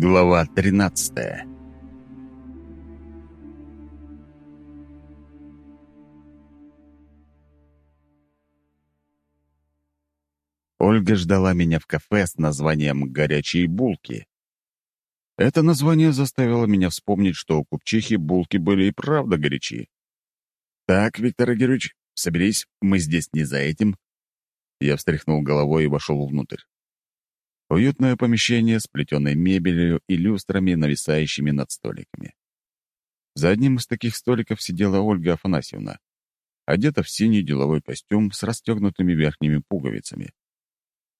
Глава 13 Ольга ждала меня в кафе с названием «Горячие булки». Это название заставило меня вспомнить, что у купчихи булки были и правда горячие. «Так, Виктор Игоревич, соберись, мы здесь не за этим». Я встряхнул головой и вошел внутрь. Уютное помещение с плетеной мебелью и люстрами, нависающими над столиками. За одним из таких столиков сидела Ольга Афанасьевна, одета в синий деловой костюм с расстегнутыми верхними пуговицами.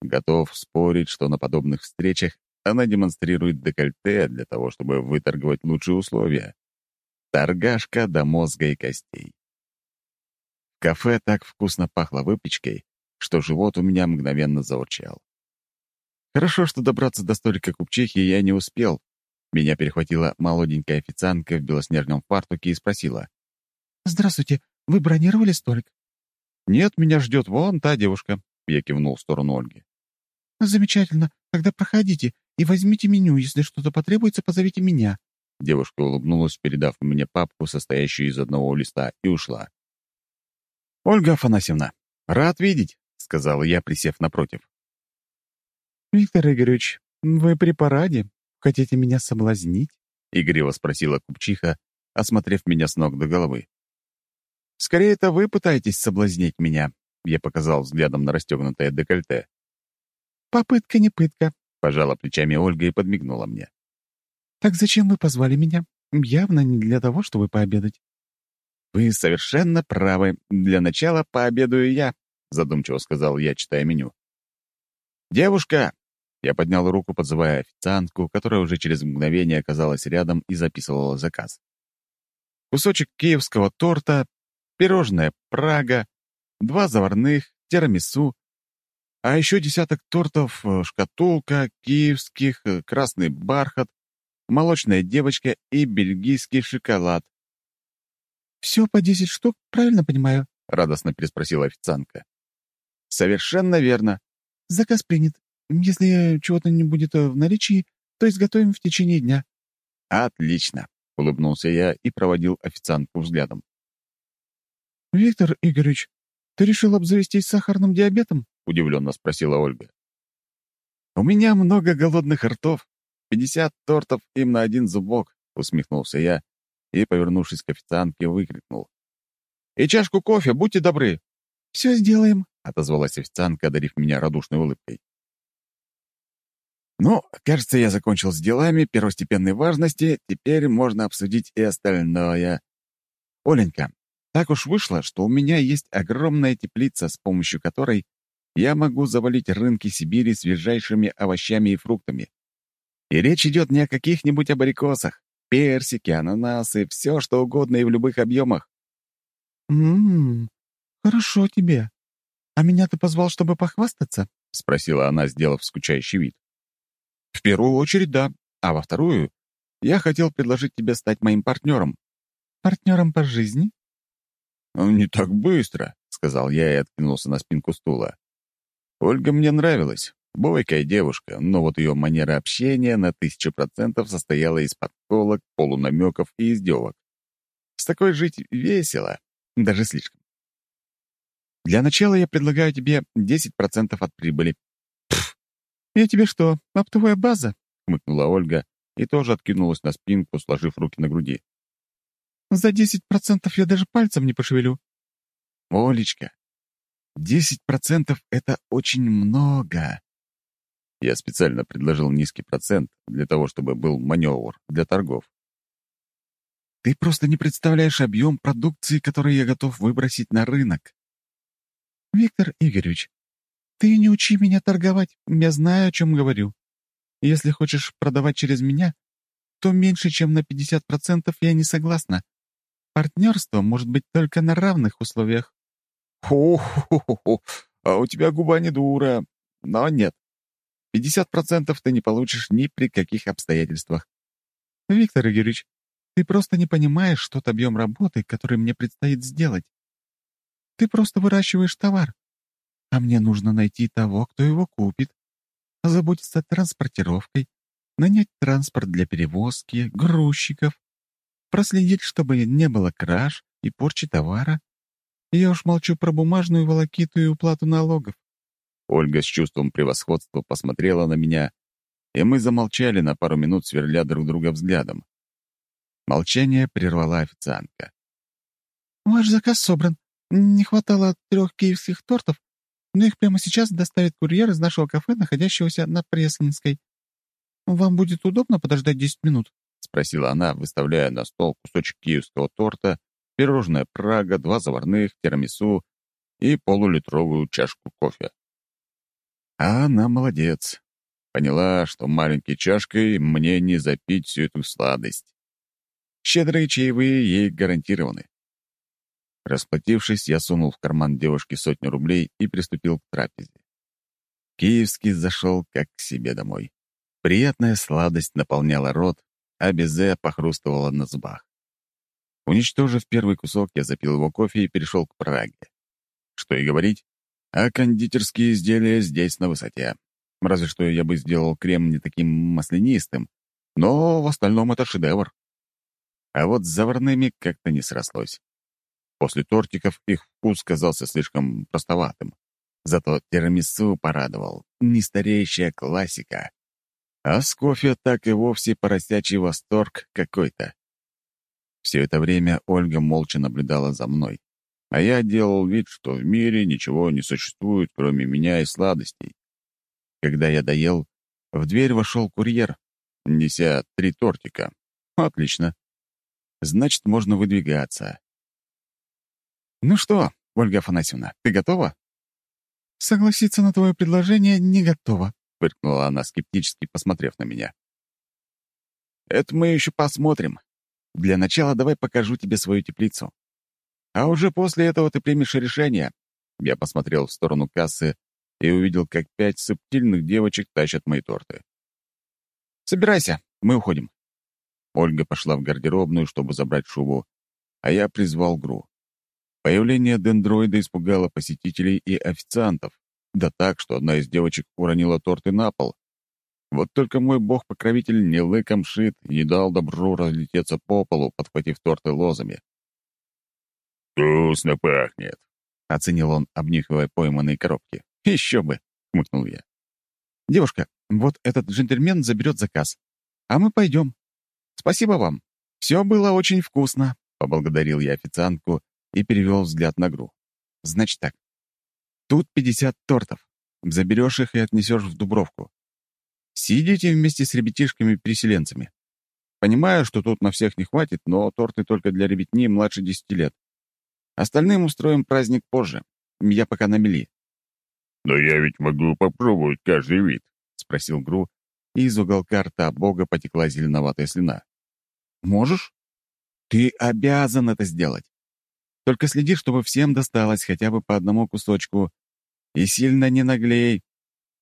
Готов спорить, что на подобных встречах она демонстрирует декольте для того, чтобы выторговать лучшие условия. Торгашка до мозга и костей. Кафе так вкусно пахло выпечкой, что живот у меня мгновенно заурчал. Хорошо, что добраться до столика купчихи я не успел. Меня перехватила молоденькая официантка в белоснежном фартуке и спросила. «Здравствуйте, вы бронировали столик?» «Нет, меня ждет вон та девушка», — я кивнул в сторону Ольги. «Замечательно. Тогда проходите и возьмите меню. Если что-то потребуется, позовите меня». Девушка улыбнулась, передав мне папку, состоящую из одного листа, и ушла. «Ольга Афанасьевна, рад видеть», — сказал я, присев напротив. «Виктор Игоревич, вы при параде? Хотите меня соблазнить?» — игриво спросила купчиха, осмотрев меня с ног до головы. «Скорее, это вы пытаетесь соблазнить меня», — я показал взглядом на расстегнутое декольте. «Попытка не пытка», — пожала плечами Ольга и подмигнула мне. «Так зачем вы позвали меня? Явно не для того, чтобы пообедать». «Вы совершенно правы. Для начала пообедаю я», — задумчиво сказал я, читая меню. «Девушка, я поднял руку, подзывая официантку, которая уже через мгновение оказалась рядом и записывала заказ. Кусочек киевского торта, пирожное Прага, два заварных, тирамису, а еще десяток тортов, э, шкатулка, киевских, э, красный бархат, молочная девочка и бельгийский шоколад. «Все по десять штук, правильно понимаю?» — радостно переспросила официантка. «Совершенно верно. Заказ принят. Если чего-то не будет э, в наличии, то изготовим в течение дня». «Отлично», — улыбнулся я и проводил официантку взглядом. «Виктор Игоревич, ты решил обзавестись сахарным диабетом?» — удивленно спросила Ольга. «У меня много голодных ртов. Пятьдесят тортов им на один зубок», — усмехнулся я и, повернувшись к официантке, выкрикнул. «И чашку кофе, будьте добры!» «Все сделаем», — отозвалась официантка, одарив меня радушной улыбкой. Ну, кажется, я закончил с делами первостепенной важности, теперь можно обсудить и остальное. Оленька, так уж вышло, что у меня есть огромная теплица, с помощью которой я могу завалить рынки Сибири свежайшими овощами и фруктами. И речь идет не о каких-нибудь абрикосах. Персики, ананасы, все что угодно и в любых объемах. «М-м, хорошо тебе. А меня ты позвал, чтобы похвастаться?» — спросила она, сделав скучающий вид. В первую очередь, да. А во вторую, я хотел предложить тебе стать моим партнером. Партнером по жизни? «Ну, «Не так быстро», — сказал я и откинулся на спинку стула. Ольга мне нравилась. Бойкая девушка, но вот ее манера общения на тысячу процентов состояла из подколок, полунамеков и издевок. С такой жить весело, даже слишком. Для начала я предлагаю тебе 10% от прибыли. «Я тебе что, оптовая база?» — хмыкнула Ольга и тоже откинулась на спинку, сложив руки на груди. «За десять процентов я даже пальцем не пошевелю». «Олечка, десять процентов — это очень много». Я специально предложил низкий процент для того, чтобы был маневр для торгов. «Ты просто не представляешь объем продукции, который я готов выбросить на рынок». «Виктор Игоревич, «Ты не учи меня торговать, я знаю, о чем говорю. Если хочешь продавать через меня, то меньше, чем на 50% я не согласна. Партнерство может быть только на равных условиях». «Хо-хо-хо! А у тебя губа не дура. Но нет. 50% ты не получишь ни при каких обстоятельствах». «Виктор Игоревич, ты просто не понимаешь тот объем работы, который мне предстоит сделать. Ты просто выращиваешь товар, а мне нужно найти того, кто его купит, заботиться транспортировкой, нанять транспорт для перевозки, грузчиков, проследить, чтобы не было краж и порчи товара. Я уж молчу про бумажную волокиту и уплату налогов. Ольга с чувством превосходства посмотрела на меня, и мы замолчали на пару минут, сверля друг друга взглядом. Молчание прервала официантка. «Ваш заказ собран. Не хватало трех киевских тортов, но их прямо сейчас доставит курьер из нашего кафе, находящегося на Пресненской. Вам будет удобно подождать 10 минут?» — спросила она, выставляя на стол кусочек киевского торта, пирожное Прага, два заварных, тирамису и полулитровую чашку кофе. А она молодец. Поняла, что маленькой чашкой мне не запить всю эту сладость. Щедрые чаевые ей гарантированы. Расплатившись, я сунул в карман девушки сотню рублей и приступил к трапезе. Киевский зашел как к себе домой. Приятная сладость наполняла рот, а безе похрустывала на зубах. Уничтожив первый кусок, я запил его кофе и перешел к Праге. Что и говорить, а кондитерские изделия здесь на высоте. Разве что я бы сделал крем не таким маслянистым, но в остальном это шедевр. А вот с заварными как-то не срослось. После тортиков их вкус казался слишком простоватым. Зато тирамису порадовал. Нестареющая классика. А с кофе так и вовсе поросячий восторг какой-то. Все это время Ольга молча наблюдала за мной, а я делал вид, что в мире ничего не существует, кроме меня и сладостей. Когда я доел, в дверь вошел курьер, неся три тортика. Отлично. Значит, можно выдвигаться. «Ну что, Ольга Афанасьевна, ты готова?» «Согласиться на твое предложение не готова», — фыркнула она, скептически посмотрев на меня. «Это мы еще посмотрим. Для начала давай покажу тебе свою теплицу. А уже после этого ты примешь решение». Я посмотрел в сторону кассы и увидел, как пять субтильных девочек тащат мои торты. «Собирайся, мы уходим». Ольга пошла в гардеробную, чтобы забрать шубу, а я призвал Гру. Появление дендроида испугало посетителей и официантов, да так, что одна из девочек уронила торты на пол. Вот только мой бог-покровитель не лыком шит и не дал добру разлететься по полу, подхватив торты лозами. «Вкусно пахнет», — оценил он, обнюхивая пойманные коробки. «Еще бы!» — хмыкнул я. «Девушка, вот этот джентльмен заберет заказ, а мы пойдем. Спасибо вам. Все было очень вкусно», — поблагодарил я официантку и перевел взгляд на Гру. «Значит так. Тут 50 тортов. Заберешь их и отнесешь в Дубровку. Сидите вместе с ребятишками-переселенцами. Понимаю, что тут на всех не хватит, но торты только для ребятни младше 10 лет. Остальным устроим праздник позже. Я пока на мели». «Но я ведь могу попробовать каждый вид», — спросил Гру, и из уголка рта Бога потекла зеленоватая слюна. «Можешь? Ты обязан это сделать. Только следи, чтобы всем досталось хотя бы по одному кусочку. И сильно не наглей.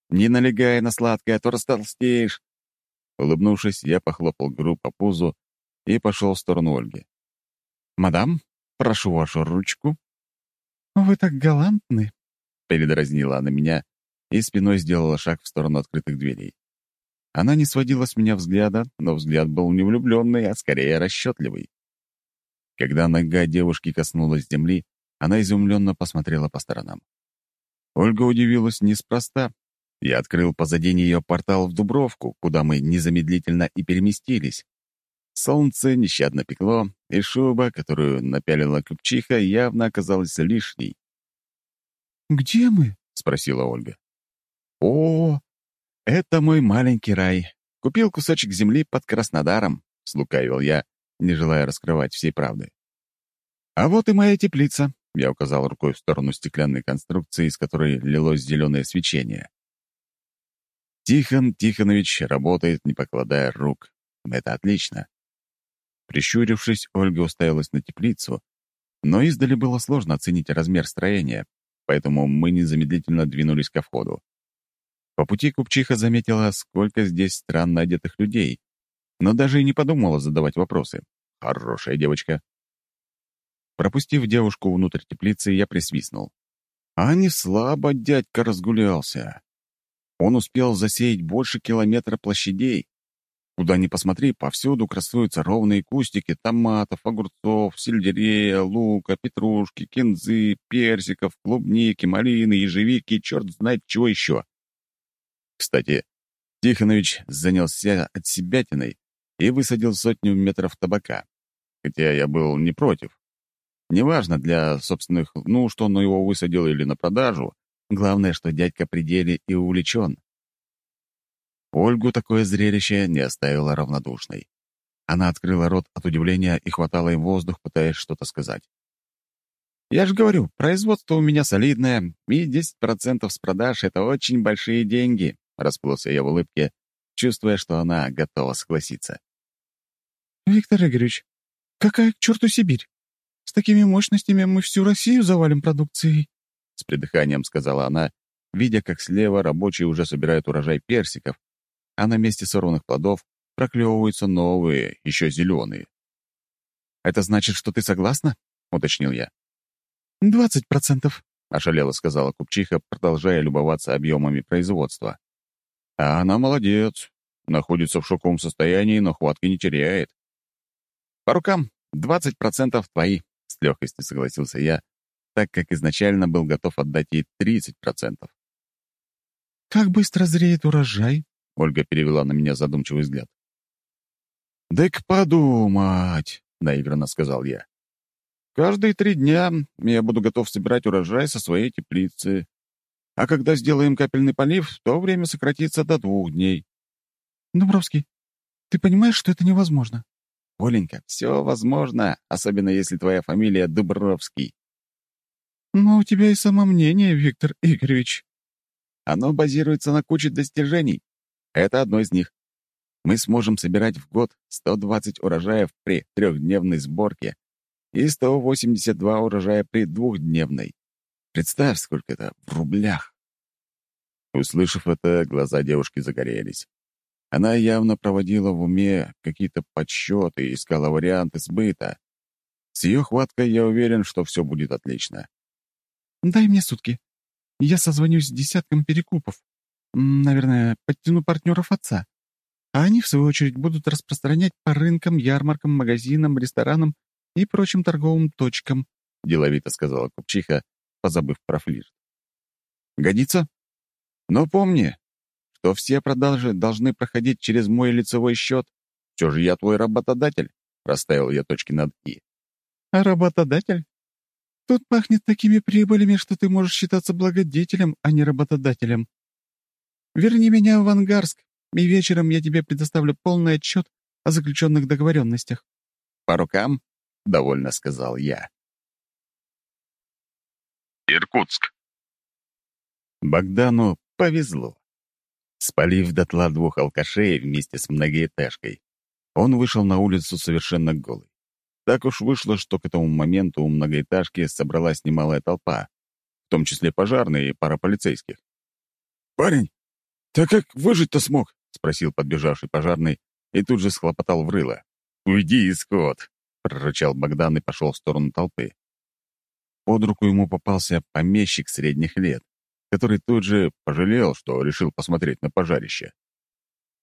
Не налегай на сладкое, а то растолстеешь». Улыбнувшись, я похлопал Гру по пузу и пошел в сторону Ольги. «Мадам, прошу вашу ручку». «Вы так галантны», — передразнила она меня и спиной сделала шаг в сторону открытых дверей. Она не сводила с меня взгляда, но взгляд был не влюбленный, а скорее расчетливый. Когда нога девушки коснулась земли, она изумленно посмотрела по сторонам. Ольга удивилась неспроста. Я открыл позади нее портал в Дубровку, куда мы незамедлительно и переместились. Солнце нещадно пекло, и шуба, которую напялила купчиха, явно оказалась лишней. «Где мы?» — спросила Ольга. «О, это мой маленький рай. Купил кусочек земли под Краснодаром», — слукавил я, не желая раскрывать всей правды. «А вот и моя теплица», — я указал рукой в сторону стеклянной конструкции, из которой лилось зеленое свечение. Тихон Тихонович работает, не покладая рук. Это отлично. Прищурившись, Ольга уставилась на теплицу, но издали было сложно оценить размер строения, поэтому мы незамедлительно двинулись ко входу. По пути купчиха заметила, сколько здесь странно одетых людей, но даже и не подумала задавать вопросы. Хорошая девочка. Пропустив девушку внутрь теплицы, я присвистнул. А не слабо дядька разгулялся. Он успел засеять больше километра площадей. Куда ни посмотри, повсюду красуются ровные кустики томатов, огурцов, сельдерея, лука, петрушки, кинзы, персиков, клубники, малины, ежевики, черт знает чего еще. Кстати, Тихонович занялся от себятиной и высадил сотню метров табака. Хотя я был не против. Неважно для собственных нужд он его высадил или на продажу. Главное, что дядька при деле и увлечен. Ольгу такое зрелище не оставило равнодушной. Она открыла рот от удивления и хватала им воздух, пытаясь что-то сказать. «Я же говорю, производство у меня солидное, и 10% с продаж — это очень большие деньги», — расплылся я в улыбке, чувствуя, что она готова согласиться. «Виктор Игоревич, какая к черту Сибирь? С такими мощностями мы всю Россию завалим продукцией», — с придыханием сказала она, видя, как слева рабочие уже собирают урожай персиков, а на месте сорванных плодов проклевываются новые, еще зеленые. «Это значит, что ты согласна?» — уточнил я. «Двадцать процентов», — ошалело сказала купчиха, продолжая любоваться объемами производства. А она молодец, находится в шоковом состоянии, но хватки не теряет. «По рукам, двадцать процентов твои», — с легкостью согласился я, так как изначально был готов отдать ей тридцать процентов. «Как быстро зреет урожай?» Ольга перевела на меня задумчивый взгляд. «Дай-ка подумать», — наигранно сказал я. «Каждые три дня я буду готов собирать урожай со своей теплицы. А когда сделаем капельный полив, то время сократится до двух дней». «Дубровский, ты понимаешь, что это невозможно?» «Оленька, все возможно, особенно если твоя фамилия Дубровский». «Но у тебя и самомнение, Виктор Игоревич». «Оно базируется на куче достижений. Это одно из них. Мы сможем собирать в год 120 урожаев при трехдневной сборке и 182 урожая при двухдневной. Представь, сколько это в рублях. Услышав это, глаза девушки загорелись. Она явно проводила в уме какие-то подсчеты и искала варианты сбыта. С ее хваткой я уверен, что все будет отлично. «Дай мне сутки. Я созвонюсь с десятком перекупов. Наверное, подтяну партнеров отца. А они, в свою очередь, будут распространять по рынкам, ярмаркам, магазинам, ресторанам и прочим торговым точкам», — деловито сказала купчиха, позабыв про флирт. «Годится? Но помни, что все продажи должны проходить через мой лицевой счет. Все же я твой работодатель», — расставил я точки над «и». «А работодатель? Тут пахнет такими прибылями, что ты можешь считаться благодетелем, а не работодателем», Верни меня в Ангарск, и вечером я тебе предоставлю полный отчет о заключенных договоренностях». «По рукам?» — довольно сказал я. Иркутск. Богдану повезло. Спалив дотла двух алкашей вместе с многоэтажкой, он вышел на улицу совершенно голый. Так уж вышло, что к этому моменту у многоэтажки собралась немалая толпа, в том числе пожарные и пара полицейских. «Парень, «Ты как выжить-то смог?» — спросил подбежавший пожарный и тут же схлопотал в рыло. «Уйди, Скотт!» — прорычал Богдан и пошел в сторону толпы. Под руку ему попался помещик средних лет, который тут же пожалел, что решил посмотреть на пожарище.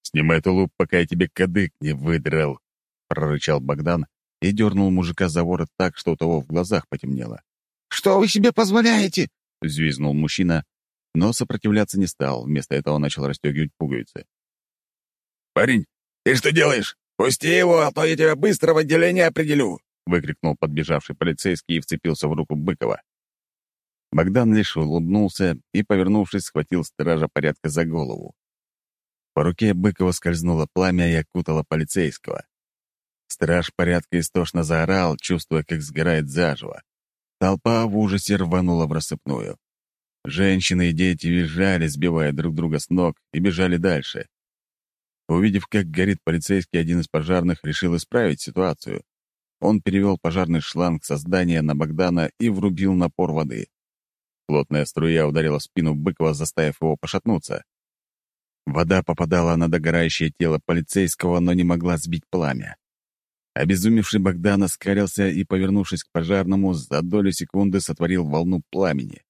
«Снимай тулуп, пока я тебе кадык не выдрал!» — прорычал Богдан и дернул мужика за ворот так, что у того в глазах потемнело. «Что вы себе позволяете?» — взвизнул мужчина но сопротивляться не стал, вместо этого начал расстегивать пуговицы. «Парень, ты что делаешь? Пусти его, а то я тебя быстро в отделение определю!» — выкрикнул подбежавший полицейский и вцепился в руку Быкова. Богдан лишь улыбнулся и, повернувшись, схватил стража порядка за голову. По руке Быкова скользнуло пламя и окутало полицейского. Страж порядка истошно заорал, чувствуя, как сгорает заживо. Толпа в ужасе рванула в рассыпную. Женщины и дети визжали, сбивая друг друга с ног, и бежали дальше. Увидев, как горит полицейский, один из пожарных решил исправить ситуацию. Он перевел пожарный шланг со здания на Богдана и врубил напор воды. Плотная струя ударила спину Быкова, заставив его пошатнуться. Вода попадала на догорающее тело полицейского, но не могла сбить пламя. Обезумевший Богдан оскарился и, повернувшись к пожарному, за долю секунды сотворил волну пламени.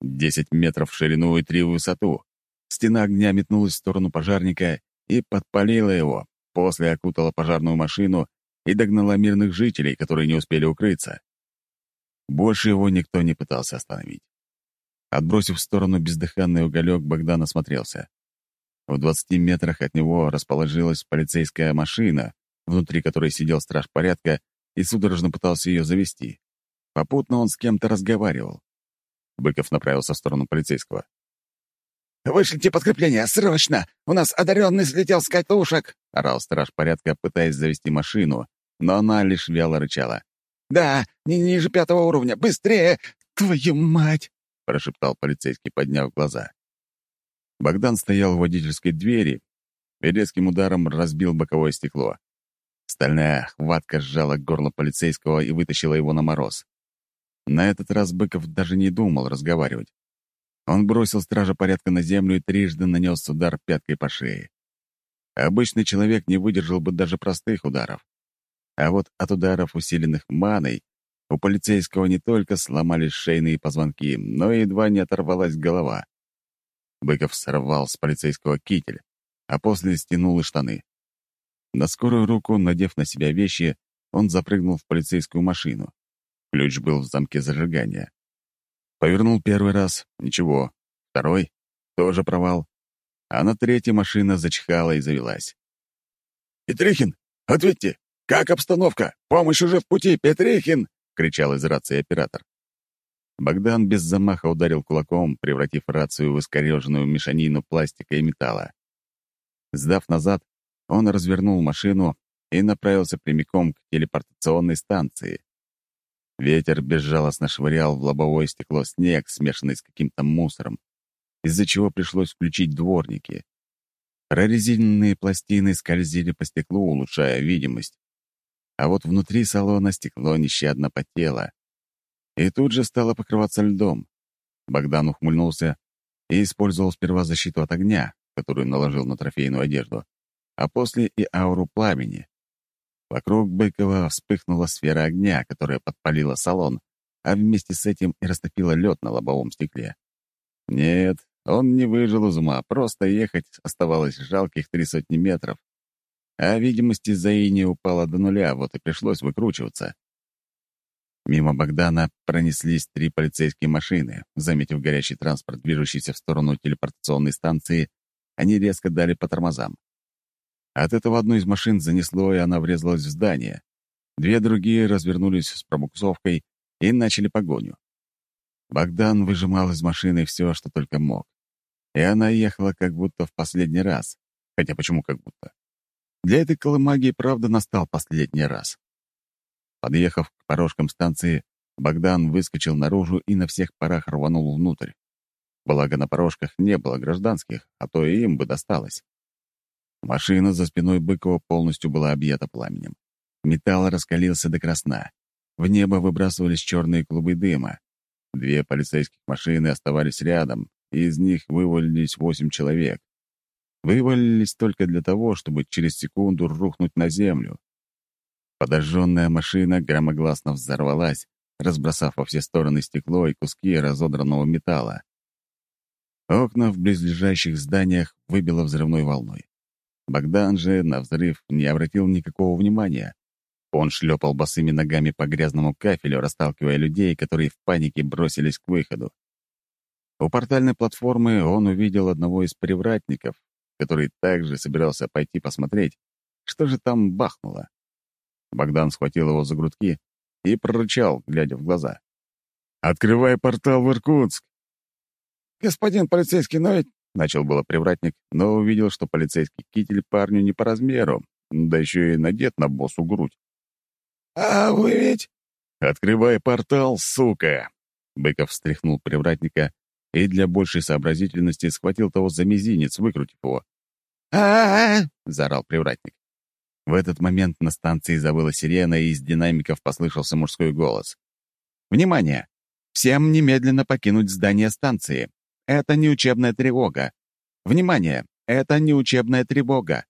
Десять метров в ширину и три в высоту. Стена огня метнулась в сторону пожарника, и подпалила его, после окутала пожарную машину и догнала мирных жителей, которые не успели укрыться. Больше его никто не пытался остановить. Отбросив в сторону бездыханный уголек, Богдан осмотрелся. В 20 метрах от него расположилась полицейская машина, внутри которой сидел страж порядка и судорожно пытался ее завести. Попутно он с кем-то разговаривал. Быков направился в сторону полицейского. «Вышлите подкрепление, срочно! У нас одаренный слетел с катушек!» — орал страж порядка, пытаясь завести машину, но она лишь вяло рычала. «Да, не ниже пятого уровня! Быстрее! Твою мать!» — прошептал полицейский, подняв глаза. Богдан стоял у водительской двери и резким ударом разбил боковое стекло. Стальная хватка сжала горло полицейского и вытащила его на мороз. На этот раз Быков даже не думал разговаривать. Он бросил стража порядка на землю и трижды нанес удар пяткой по шее. Обычный человек не выдержал бы даже простых ударов. А вот от ударов, усиленных маной, у полицейского не только сломались шейные позвонки, но и едва не оторвалась голова. Быков сорвал с полицейского китель, а после стянул и штаны. На скорую руку, надев на себя вещи, он запрыгнул в полицейскую машину. Ключ был в замке зажигания. Повернул первый раз — ничего. Второй — тоже провал. А на третьей машина зачихала и завелась. «Петрихин, ответьте! Как обстановка? Помощь уже в пути, Петрихин!» — кричал из рации оператор. Богдан без замаха ударил кулаком, превратив рацию в искореженную мешанину пластика и металла. Сдав назад, он развернул машину и направился прямиком к телепортационной станции. Ветер безжалостно швырял в лобовое стекло снег, смешанный с каким-то мусором, из-за чего пришлось включить дворники. Прорезиненные пластины скользили по стеклу, улучшая видимость а вот внутри салона стекло нещадно потело. И тут же стало покрываться льдом. Богдан ухмыльнулся и использовал сперва защиту от огня, которую наложил на трофейную одежду, а после и ауру пламени. Вокруг Быкова вспыхнула сфера огня, которая подпалила салон, а вместе с этим и растопила лед на лобовом стекле. Нет, он не выжил из ума, просто ехать оставалось жалких три сотни метров, а видимость из-за ини упала до нуля, вот и пришлось выкручиваться. Мимо Богдана пронеслись три полицейские машины. Заметив горящий транспорт, движущийся в сторону телепортационной станции, они резко дали по тормозам. От этого одну из машин занесло, и она врезалась в здание. Две другие развернулись с пробуксовкой и начали погоню. Богдан выжимал из машины все, что только мог. И она ехала как будто в последний раз. Хотя почему как будто? Для этой колымаги, правда, настал последний раз. Подъехав к порожкам станции, Богдан выскочил наружу и на всех парах рванул внутрь. Благо, на порожках не было гражданских, а то и им бы досталось. Машина за спиной Быкова полностью была объята пламенем. Металл раскалился до красна. В небо выбрасывались черные клубы дыма. Две полицейских машины оставались рядом, и из них вывалились восемь человек вывалились только для того, чтобы через секунду рухнуть на землю. Подожженная машина громогласно взорвалась, разбросав во все стороны стекло и куски разодранного металла. Окна в близлежащих зданиях выбило взрывной волной. Богдан же на взрыв не обратил никакого внимания. Он шлепал босыми ногами по грязному кафелю, расталкивая людей, которые в панике бросились к выходу. У портальной платформы он увидел одного из привратников, который также собирался пойти посмотреть, что же там бахнуло. Богдан схватил его за грудки и прорычал, глядя в глаза. «Открывай портал в Иркутск!» «Господин полицейский, но ведь...» — начал было привратник, но увидел, что полицейский китель парню не по размеру, да еще и надет на боссу грудь. «А вы ведь...» «Открывай портал, сука!» Быков встряхнул привратника и для большей сообразительности схватил того за мизинец, выкрутив его а заорал привратник. В этот момент на станции завыла сирена, и из динамиков послышался мужской голос. «Внимание! Всем немедленно покинуть здание станции. Это не учебная тревога. Внимание! Это не учебная тревога!»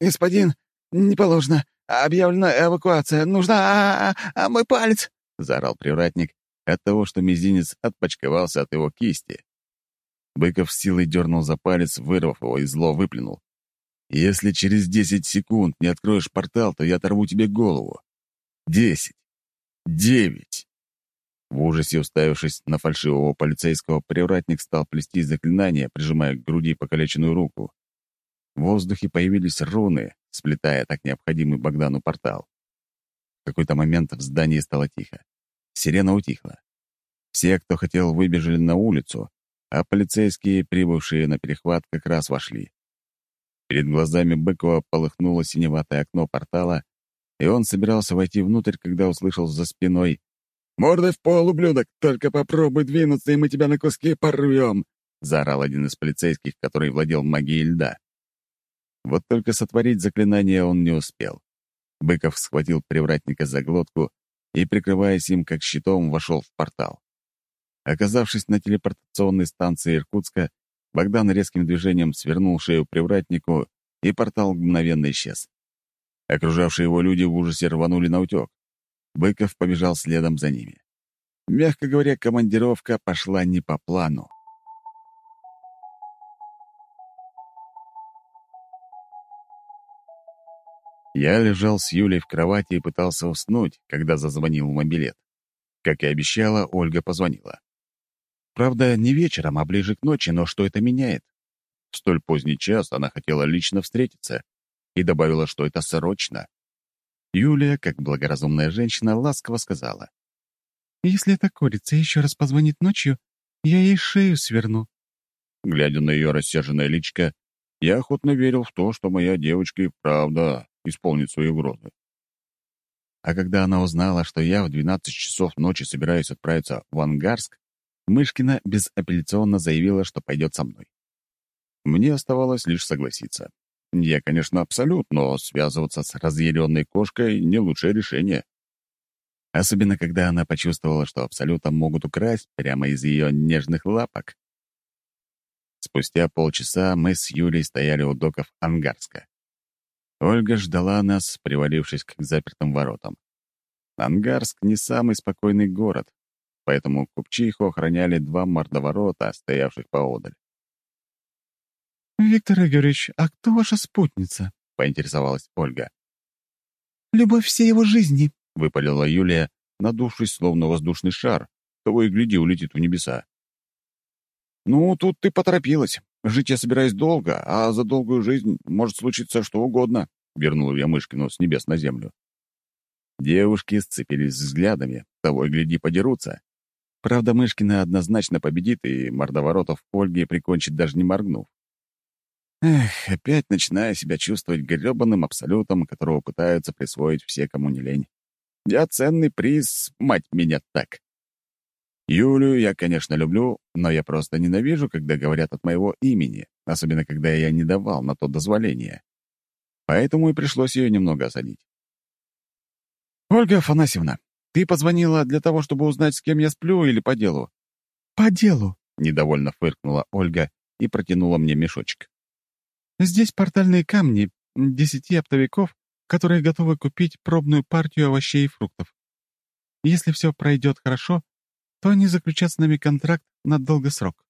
«Господин, не положено. Объявлена эвакуация. Нужна... А, -а, -а, -а мой палец!» — заорал привратник от того, что мизинец отпочковался от его кисти. Быков с силой дернул за палец, вырвав его и зло выплюнул. Если через десять секунд не откроешь портал, то я оторву тебе голову. Десять. Девять. В ужасе уставившись на фальшивого полицейского, привратник стал плести заклинание, прижимая к груди покалеченную руку. В воздухе появились руны, сплетая так необходимый Богдану портал. В какой-то момент в здании стало тихо. Сирена утихла. Все, кто хотел, выбежали на улицу, а полицейские, прибывшие на перехват, как раз вошли. Перед глазами Быкова полыхнуло синеватое окно портала, и он собирался войти внутрь, когда услышал за спиной «Мордой в пол, ублюдок! Только попробуй двинуться, и мы тебя на куски порвем!» — заорал один из полицейских, который владел магией льда. Вот только сотворить заклинание он не успел. Быков схватил привратника за глотку и, прикрываясь им как щитом, вошел в портал. Оказавшись на телепортационной станции Иркутска, Богдан резким движением свернул шею привратнику, и портал мгновенно исчез. Окружавшие его люди в ужасе рванули на утек. Быков побежал следом за ними. Мягко говоря, командировка пошла не по плану. Я лежал с Юлей в кровати и пытался уснуть, когда зазвонил мобилет. Как и обещала, Ольга позвонила. Правда, не вечером, а ближе к ночи, но что это меняет? В столь поздний час она хотела лично встретиться и добавила, что это срочно. Юлия, как благоразумная женщина, ласково сказала. «Если эта курица еще раз позвонит ночью, я ей шею сверну». Глядя на ее рассерженное личико, я охотно верил в то, что моя девочка и правда исполнит свои угрозы. А когда она узнала, что я в 12 часов ночи собираюсь отправиться в Ангарск, Мышкина безапелляционно заявила, что пойдет со мной. Мне оставалось лишь согласиться. Я, конечно, абсолют, но связываться с разъяренной кошкой — не лучшее решение. Особенно, когда она почувствовала, что абсолюта могут украсть прямо из ее нежных лапок. Спустя полчаса мы с Юлей стояли у доков Ангарска. Ольга ждала нас, привалившись к запертым воротам. Ангарск — не самый спокойный город, поэтому купчиху охраняли два мордоворота, стоявших поодаль. «Виктор Игоревич, а кто ваша спутница?» — поинтересовалась Ольга. «Любовь всей его жизни», — выпалила Юлия, надувшись, словно воздушный шар, того и гляди, улетит в небеса. «Ну, тут ты поторопилась. Жить я собираюсь долго, а за долгую жизнь может случиться что угодно», — вернул я Мышкину с небес на землю. Девушки сцепились взглядами, того и гляди подерутся. Правда, Мышкина однозначно победит, и мордоворотов Ольги прикончит, даже не моргнув. Эх, опять начинаю себя чувствовать грёбаным абсолютом, которого пытаются присвоить все, кому не лень. Я ценный приз, мать меня так. Юлю я, конечно, люблю, но я просто ненавижу, когда говорят от моего имени, особенно когда я не давал на то дозволения. Поэтому и пришлось ее немного осадить. «Ольга Афанасьевна, ты позвонила для того, чтобы узнать, с кем я сплю или по делу?» «По делу», — недовольно фыркнула Ольга и протянула мне мешочек. Здесь портальные камни, десяти оптовиков, которые готовы купить пробную партию овощей и фруктов. Если все пройдет хорошо, то они заключат с нами контракт на долгосрок.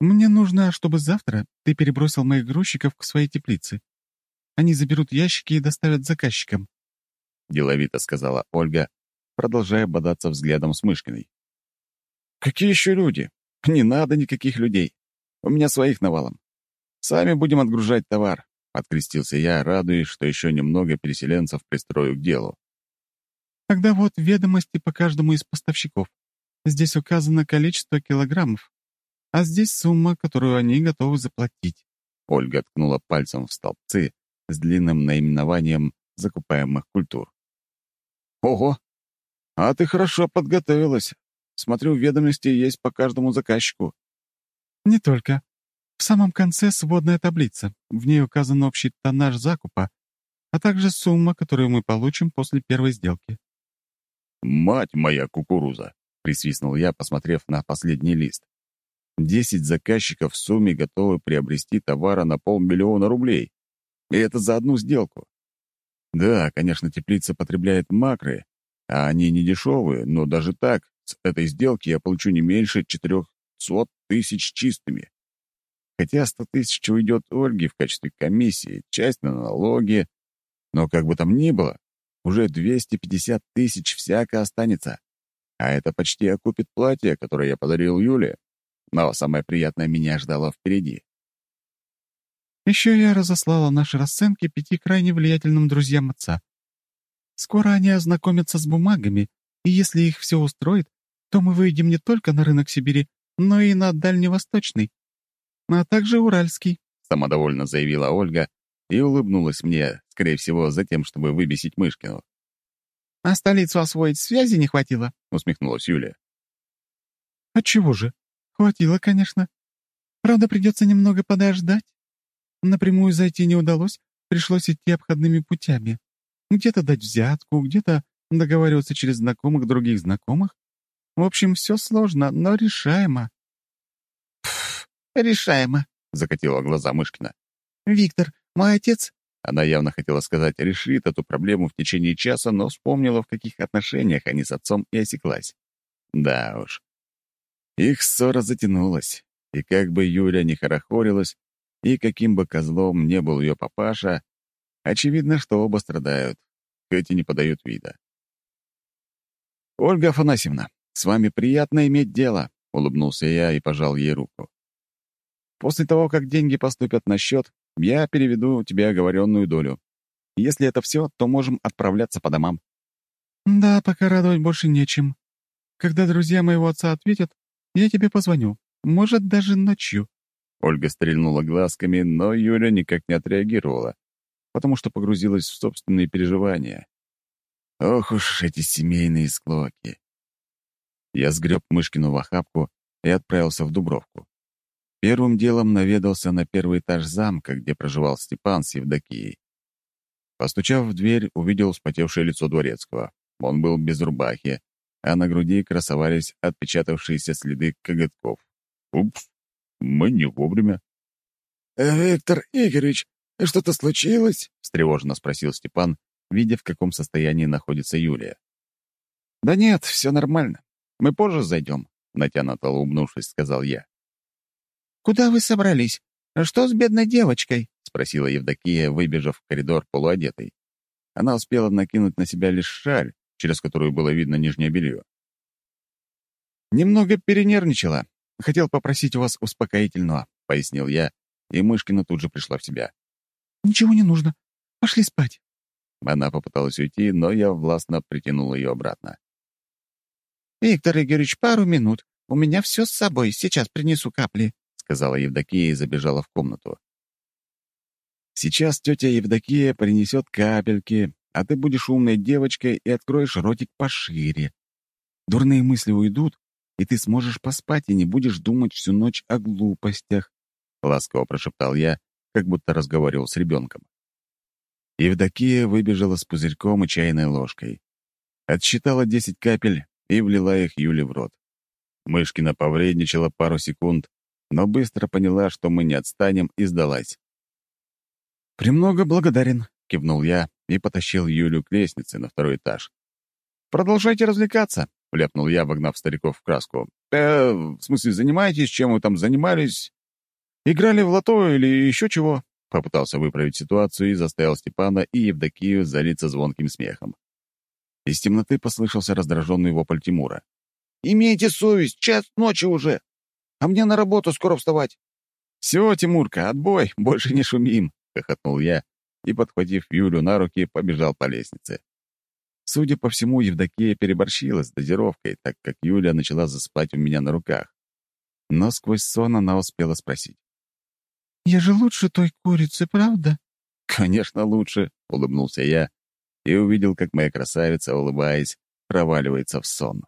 Мне нужно, чтобы завтра ты перебросил моих грузчиков к своей теплице. Они заберут ящики и доставят заказчикам. Деловито сказала Ольга, продолжая бодаться взглядом с Мышкиной. «Какие еще люди? Не надо никаких людей. У меня своих навалом. Сами будем отгружать товар», — открестился я, радуясь, что еще немного переселенцев пристрою к делу. «Тогда вот ведомости по каждому из поставщиков. Здесь указано количество килограммов, а здесь сумма, которую они готовы заплатить». Ольга ткнула пальцем в столбцы с длинным наименованием закупаемых культур. «Ого! А ты хорошо подготовилась. Смотрю, ведомости есть по каждому заказчику». «Не только. В самом конце сводная таблица. В ней указан общий тоннаж закупа, а также сумма, которую мы получим после первой сделки. «Мать моя кукуруза!» — присвистнул я, посмотрев на последний лист. «Десять заказчиков в сумме готовы приобрести товара на полмиллиона рублей. И это за одну сделку. Да, конечно, теплица потребляет макры, а они не дешевые, но даже так, с этой сделки я получу не меньше четырехсот тысяч чистыми. Хотя сто тысяч уйдет Ольге в качестве комиссии, часть на налоги. Но как бы там ни было, уже 250 тысяч всяко останется. А это почти окупит платье, которое я подарил Юле. Но самое приятное меня ждало впереди. Еще я разослала наши расценки пяти крайне влиятельным друзьям отца. Скоро они ознакомятся с бумагами, и если их все устроит, то мы выйдем не только на рынок Сибири, но и на Дальневосточный, а также Уральский», — самодовольно заявила Ольга и улыбнулась мне, скорее всего, за тем, чтобы выбесить Мышкину. «А столицу освоить связи не хватило?» — усмехнулась Юля. «Отчего же? Хватило, конечно. Правда, придется немного подождать. Напрямую зайти не удалось, пришлось идти обходными путями. Где-то дать взятку, где-то договариваться через знакомых других знакомых. В общем, все сложно, но решаемо». «Пф, решаемо», — закатила глаза Мышкина. «Виктор, мой отец она явно хотела сказать «решит эту проблему в течение часа», но вспомнила, в каких отношениях они с отцом, и осеклась. Да уж. Их ссора затянулась, и как бы Юля не хорохорилась, и каким бы козлом не был ее папаша, очевидно, что оба страдают, хоть и не подают вида. «Ольга Афанасьевна, с вами приятно иметь дело», — улыбнулся я и пожал ей руку. «После того, как деньги поступят на счет, я переведу тебе оговоренную долю. Если это все, то можем отправляться по домам». «Да, пока радовать больше нечем. Когда друзья моего отца ответят, я тебе позвоню. Может, даже ночью». Ольга стрельнула глазками, но Юля никак не отреагировала, потому что погрузилась в собственные переживания. Ох уж эти семейные склоки. Я сгреб Мышкину в охапку и отправился в Дубровку. Первым делом наведался на первый этаж замка, где проживал Степан с Евдокией. Постучав в дверь, увидел вспотевшее лицо дворецкого. Он был без рубахи, а на груди красовались отпечатавшиеся следы коготков. Упс, мы не вовремя. «Э, «Виктор Игоревич, что-то случилось?» — встревоженно спросил Степан, видя, в каком состоянии находится Юлия. «Да нет, все нормально. Мы позже зайдем», — натянуто улыбнувшись, сказал я. «Куда вы собрались? Что с бедной девочкой?» — спросила Евдокия, выбежав в коридор полуодетой. Она успела накинуть на себя лишь шаль, через которую было видно нижнее белье. «Немного перенервничала. Хотел попросить у вас успокоительного», — пояснил я, и Мышкина тут же пришла в себя. «Ничего не нужно. Пошли спать». Она попыталась уйти, но я властно притянул ее обратно. «Виктор Игоревич, пару минут. У меня все с собой. Сейчас принесу капли», сказала Евдокия и забежала в комнату. «Сейчас тетя Евдокия принесет капельки, а ты будешь умной девочкой и откроешь ротик пошире. Дурные мысли уйдут, и ты сможешь поспать и не будешь думать всю ночь о глупостях», — ласково прошептал я, как будто разговаривал с ребенком. Евдокия выбежала с пузырьком и чайной ложкой. Отсчитала десять капель и влила их Юле в рот. Мышкина повредничала пару секунд, но быстро поняла, что мы не отстанем, и сдалась. «Премного благодарен», — кивнул я и потащил Юлю к лестнице на второй этаж. «Продолжайте развлекаться», — ляпнул я, вогнав стариков в краску. «Э, в смысле, занимаетесь, чем вы там занимались? Играли в лото или еще чего?» Попытался выправить ситуацию и заставил Степана и Евдокию залиться звонким смехом. Из темноты послышался раздраженный вопль Тимура. «Имейте совесть, час ночи уже!» А мне на работу скоро вставать». «Все, Тимурка, отбой, больше не шумим», — хохотнул я и, подхватив Юлю на руки, побежал по лестнице. Судя по всему, Евдокия переборщила с дозировкой, так как Юля начала заспать у меня на руках. Но сквозь сон она успела спросить. «Я же лучше той курицы, правда?» «Конечно, лучше», — улыбнулся я и увидел, как моя красавица, улыбаясь, проваливается в сон.